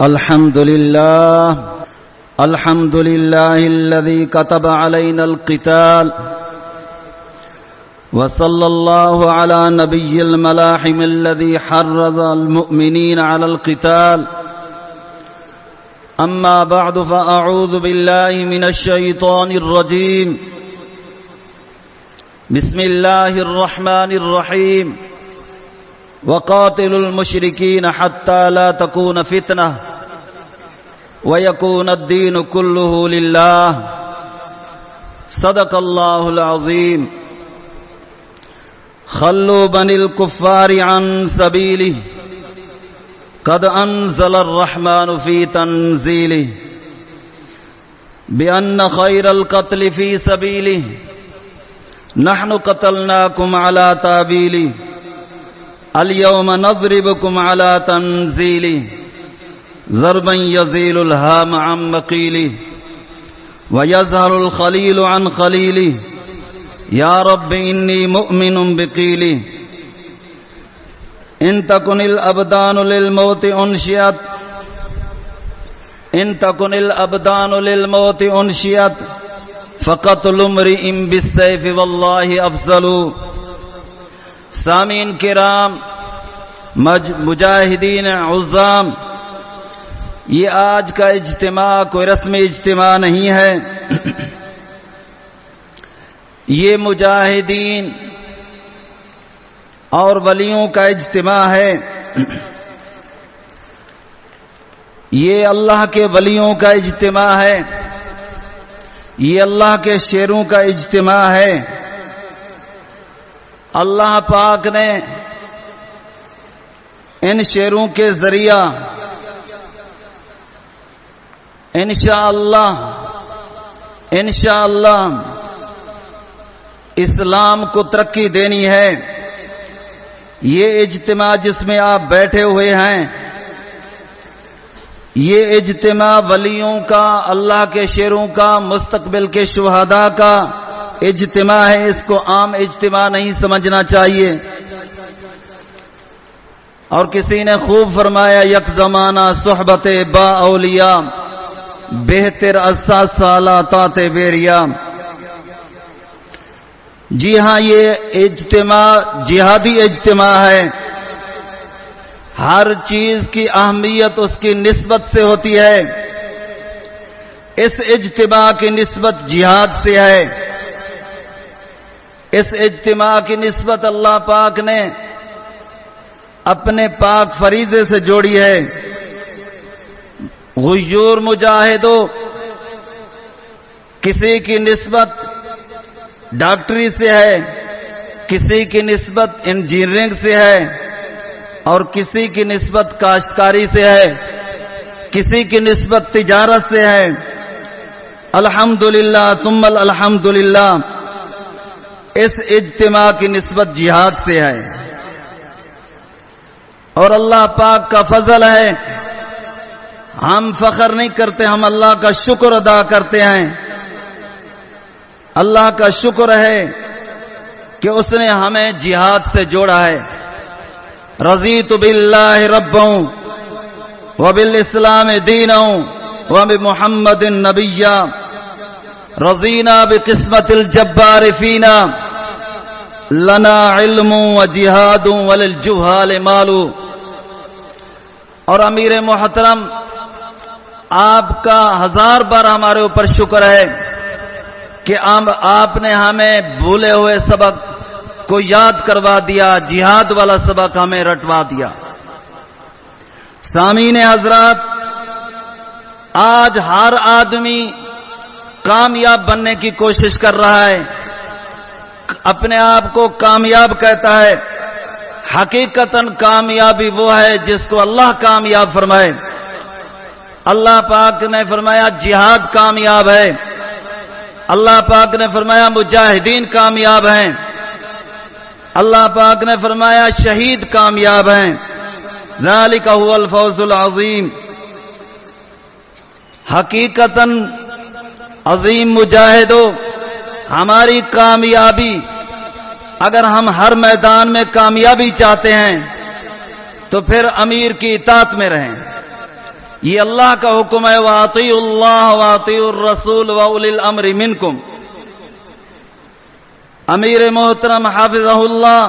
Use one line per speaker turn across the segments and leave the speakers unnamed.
الحمد لله الحمد لله الذي كتب علينا القتال وصلى الله على نبي الملاحم الذي حرض المؤمنين على القتال. أما بعد فأعوذ بالله من الشيطان الرجيم. بسم الله الرحمن الرحيم. وقاتلوا المشركين حتى لا تكون فتنة. ويكون الدين كله لله. صدق الله العظيم خلوا بني الكفار عن سبيله قد أنزل الرحمن في تنزيله بأن خير القتل في سبيله نحن قتلناكم على تابيله اليوم نضربكم على تنزيله ضربا يزيل الهام عن مقيله ويظهر الخليل عن خليله يا رب إني مؤمن بقيله إن تكن الأبدان للموت أنشئت إن تكن الأبدان للموت أنشئت فقتل امرئ بالسيف والله أفضل سامين كرام مجاہدین عظام یہ آج کا اجتماع کوئی رسم اجتماع نہیں ہے۔ یہ مجاہدین اور ولیوں کا اجتماع ہے۔ یہ اللہ کے ولیوں کا اجتماع ہے۔ یہ اللہ کے شیروں کا اجتماع ہے۔ اللہ پاک نے ان شیروں کے ذریعہ انشاءاللہ انشاءاللہ، اسلام کو ترقی دینی ہے۔ یہ اجتماع جس میں آپ بیٹھے ہوئے ہیں، یہ اجتماع ولیوں کا، اللہ کے شیروں کا، مستقبل کے شہداء کا اجتماع ہے۔ اس کو عام اجتماع نہیں سمجھنا چاہیے۔ اور کسی نے خوب فرمایا، یک زمانہ صحبت با اولیاء۔ بہتر اسا سالہ بیریا۔ جی ہاں یہ اجتماع، جہادی اجتماع ہے۔ ہر چیز کی اہمیت اس کی نسبت سے ہوتی ہے۔ اس اجتماع کی نسبت جہاد سے ہے۔ اس اجتماع کی نسبت اللہ پاک نے اپنے پاک فریضے سے جوڑی ہے۔ غیور مجاہدو کسی کی نسبت ڈاکٹری سے ہے، کسی کی نسبت انجینئرنگ سے ہے، اور کسی کی نسبت کاشتکاری سے ہے، کسی کی نسبت تجارت سے ہے۔ الحمد للہ تمل الحمد للہ اس اجتماع کی نسبت جہاد سے ہے۔ اور اللہ پاک کا فضل ہے ہم فخر نہیں کرتے، ہم اللہ کا شکر ادا کرتے ہیں۔ اللہ کا شکر ہے کہ اس نے ہمیں جہاد سے جوڑا ہے۔ رضی تو بلّہ رب ہوں وہ بل اسلام دین ہوں وہ بھی محمد نبیا رضینا بقسمت الجبار فینا۔ لنا علم و جہاد وللجہال مالو اور امیر محترم آپ کا ہزار بار ہمارے اوپر شکر ہے کہ آپ نے ہمیں بھولے ہوئے سبق کو یاد کروا دیا، جہاد والا سبق ہمیں رٹوا دیا۔ سامعین حضرات، آج ہر آدمی کامیاب بننے کی کوشش کر رہا ہے۔ اپنے آپ کو کامیاب کہتا ہے۔ حقیقت کامیابی وہ ہے جس کو اللہ کامیاب فرمائے۔ اللہ پاک نے فرمایا جہاد کامیاب ہے۔ اللہ پاک نے فرمایا مجاہدین کامیاب ہیں۔ اللہ پاک نے فرمایا شہید کامیاب ہیں۔ ذالک هو الفوز العظیم۔ حقیقت عظیم مجاہدو، ہماری کامیابی، اگر ہم ہر میدان میں کامیابی چاہتے ہیں، تو پھر امیر کی اطاعت میں رہیں۔ یہ اللہ کا حکم ہے واطی اللہ واطی الرسول واول الامر منکم امیر محترم حافظ اللہ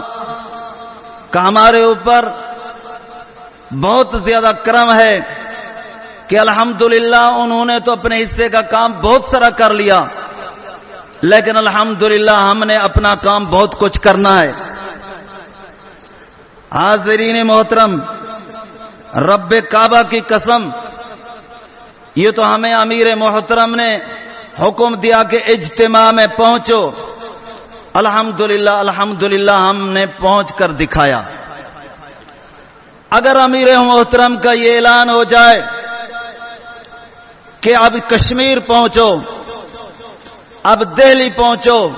کا ہمارے اوپر بہت زیادہ کرم ہے کہ الحمدللہ انہوں نے تو اپنے حصے کا کام بہت سارا کر لیا، لیکن الحمدللہ ہم نے اپنا کام بہت کچھ کرنا ہے۔ حاضرین محترم رب کعبہ کی قسم، یہ تو ہمیں امیر محترم نے حکم دیا کہ اجتماع میں پہنچو۔ الحمدللہ الحمدللہ ہم نے پہنچ کر دکھایا۔ اگر امیر محترم کا یہ اعلان ہو جائے کہ اب کشمیر پہنچو، اب دہلی پہنچو،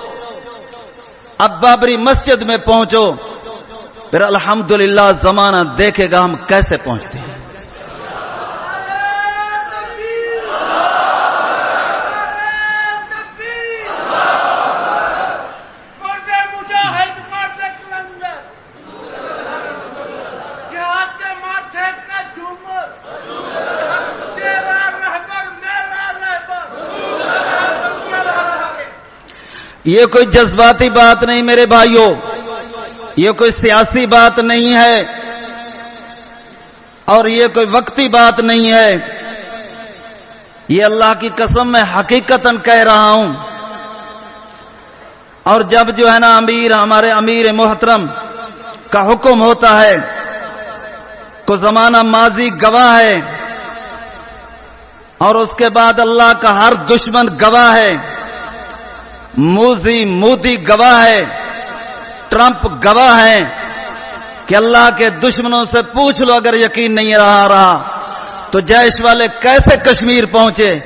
اب بابری مسجد میں پہنچو پھر الحمدللہ زمانہ دیکھے گا ہم کیسے پہنچتے ہیں۔ یہ کوئی جذباتی بات نہیں میرے بھائیوں یہ کوئی سیاسی بات نہیں ہے اور یہ کوئی وقتی بات نہیں ہے یہ اللہ کی قسم میں حقیقت کہہ رہا ہوں اور جب جو ہے نا امیر ہمارے امیر محترم کا حکم ہوتا ہے کو زمانہ ماضی گواہ ہے اور اس کے بعد اللہ کا ہر دشمن گواہ ہے موزی مودی گواہ ہے ٹرمپ گواہ ہے کہ اللہ کے دشمنوں سے پوچھ لو اگر یقین نہیں رہا رہا، تو جیش والے کیسے کشمیر پہنچے،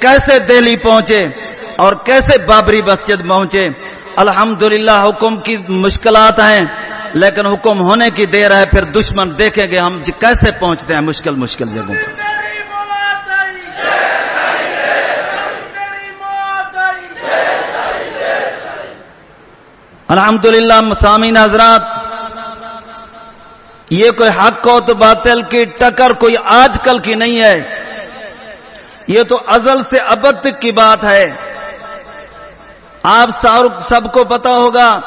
کیسے دہلی پہنچے اور کیسے بابری مسجد پہنچے؟ الحمدللہ حکم کی مشکلات ہیں، لیکن حکم ہونے کی دیر ہے، پھر دشمن دیکھیں گے ہم کیسے پہنچتے ہیں مشکل مشکل جگہوں پر۔ الحمدللہ مسامین حضرات، یہ کوئی حق و تو باطل کی ٹکر کوئی آج کل کی نہیں ہے۔ یہ تو ازل سے ابد تک کی بات ہے۔ آپ سب کو پتا ہوگا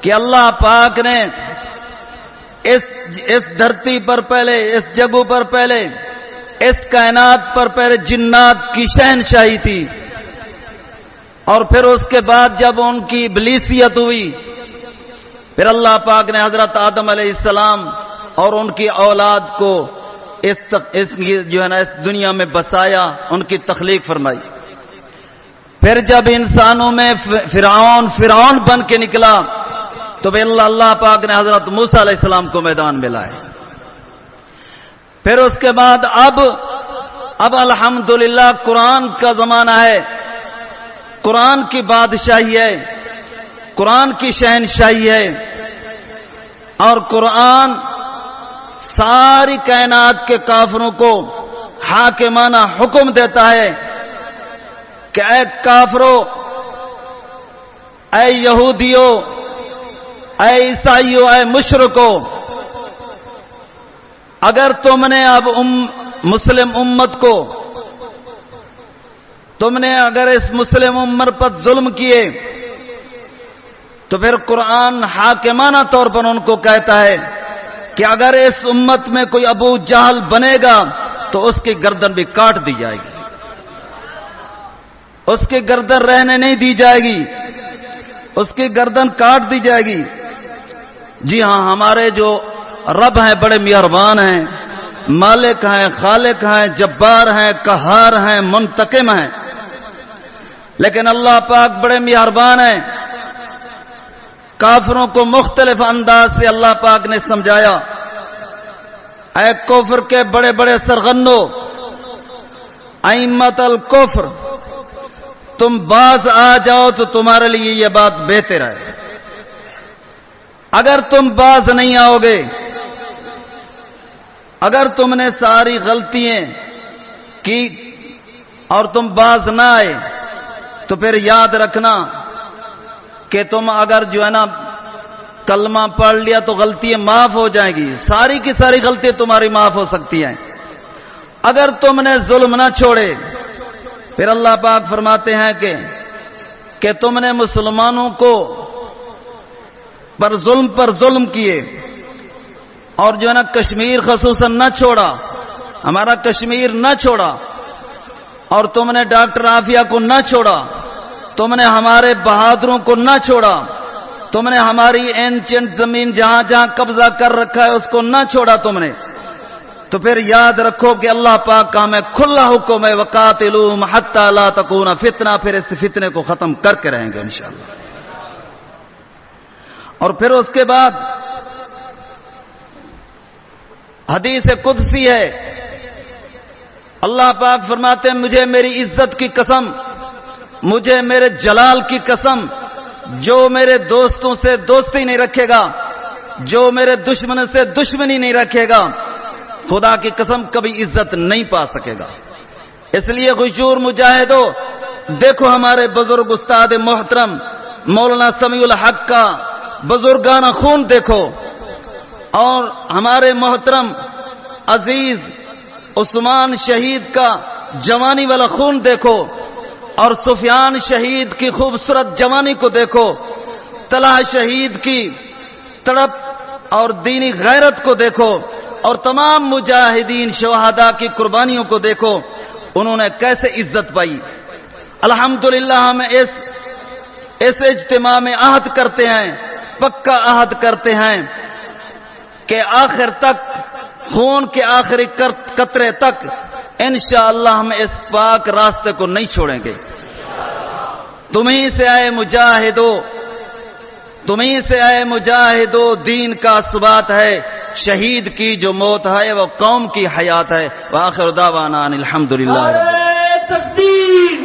کہ اللہ پاک نے اس اس دھرتی پر پہلے، اس جگہ پر پہلے، اس کائنات پر پہلے جنات کی شہنشاہی تھی۔ اور پھر اس کے بعد جب ان کی بلیسیت ہوئی پھر اللہ پاک نے حضرت آدم علیہ السلام اور ان کی اولاد کو اس, اس جو ہے نا اس دنیا میں بسایا ان کی تخلیق فرمائی۔ پھر جب انسانوں میں فرعون فرعون بن کے نکلا تو پھر اللہ اللہ پاک نے حضرت موسیٰ علیہ السلام کو میدان میں لائے۔ پھر اس کے بعد اب اب الحمدللہ قرآن کا زمانہ ہے۔ قرآن کی بادشاہی ہے، قرآن کی شہنشاہی ہے، اور قرآن ساری کائنات کے کافروں کو حاکمانہ حکم دیتا ہے کہ اے کافرو، اے یہودیو، اے عیسائیو، اے مشرکو، اگر تم نے اب ام، مسلم امت کو تم نے اگر اس مسلم عمر پر ظلم کیے، تو پھر قرآن حاکمانہ طور پر ان کو کہتا ہے کہ اگر اس امت میں کوئی ابو جہل بنے گا، تو اس کی گردن بھی کاٹ دی جائے گی۔ اس کی گردن رہنے نہیں دی جائے گی، اس کی گردن کاٹ دی جائے گی۔ جی ہاں ہمارے جو رب ہیں، بڑے مہربان ہیں، مالک ہیں، خالق ہیں، جبار ہیں کہار ہیں، منتقم ہیں۔ لیکن اللہ پاک بڑے مہربان ہیں۔ کافروں کو مختلف انداز سے اللہ پاک نے سمجھایا۔ اے کوفر کے بڑے بڑے سرغنو ایمت الکفر، تم باز آ جاؤ تو تمہارے لیے یہ بات بہتر ہے۔ اگر تم باز نہیں آؤ گے، اگر تم نے ساری غلطیاں کی اور تم باز نہ آئے تو پھر یاد رکھنا کہ تم اگر جو ہے نا کلمہ پڑھ لیا تو غلطیاں معاف ہو جائیں گی۔ ساری کی ساری غلطیاں تمہاری معاف ہو سکتی ہیں۔ اگر تم نے ظلم نہ چھوڑے، پھر اللہ پاک فرماتے ہیں کہ کہ تم نے مسلمانوں کو پر ظلم پر ظلم کیے اور جو ہے نا کشمیر خصوصاً نہ چھوڑا، ہمارا کشمیر نہ چھوڑا۔ اور تم نے ڈاکٹر عافیہ کو نہ چھوڑا، تم نے ہمارے بہادروں کو نہ چھوڑا، تم نے ہماری اینچنٹ زمین جہاں جہاں قبضہ کر رکھا ہے اس کو نہ چھوڑا تم نے۔ تو پھر یاد رکھو کہ اللہ پاک کا میں کھلا حکم ہے وقات حتی لا تکون فتنہ، پھر اس فتنے کو ختم کر کے رہیں گے انشاءاللہ۔ اور پھر اس کے بعد حدیث قدسی ہے اللہ پاک فرماتے ہیں، مجھے میری عزت کی قسم، مجھے میرے جلال کی قسم، جو میرے دوستوں سے دوستی نہیں رکھے گا، جو میرے دشمن سے دشمنی نہیں رکھے گا، خدا کی قسم کبھی عزت نہیں پا سکے گا۔ اس لیے غشور مجاہدو، دیکھو ہمارے بزرگ استاد محترم، مولانا سمیع الحق کا بزرگانہ خون دیکھو، اور ہمارے محترم عزیز عثمان شہید کا جوانی والا خون دیکھو اور سفیان شہید کی خوبصورت جوانی کو دیکھو طلح شہید کی تڑپ اور دینی غیرت کو دیکھو اور تمام مجاہدین شہادا کی قربانیوں کو دیکھو انہوں نے کیسے عزت پائی۔ الحمدللہ ہم اس اس اجتماع میں عہد کرتے ہیں، پکا عہد کرتے ہیں کہ آخر تک خون کے آخری قطرے تک انشاءاللہ ہم اس پاک راستے کو نہیں چھوڑیں گے۔ تمہیں سے آئے مجاہدو، تمہیں سے آئے مجاہدو، دین کا ثبات ہے، شہید کی جو موت ہے وہ قوم کی حیات ہے۔ وآخر دعوانا الحمدللہ۔
تقدیر۔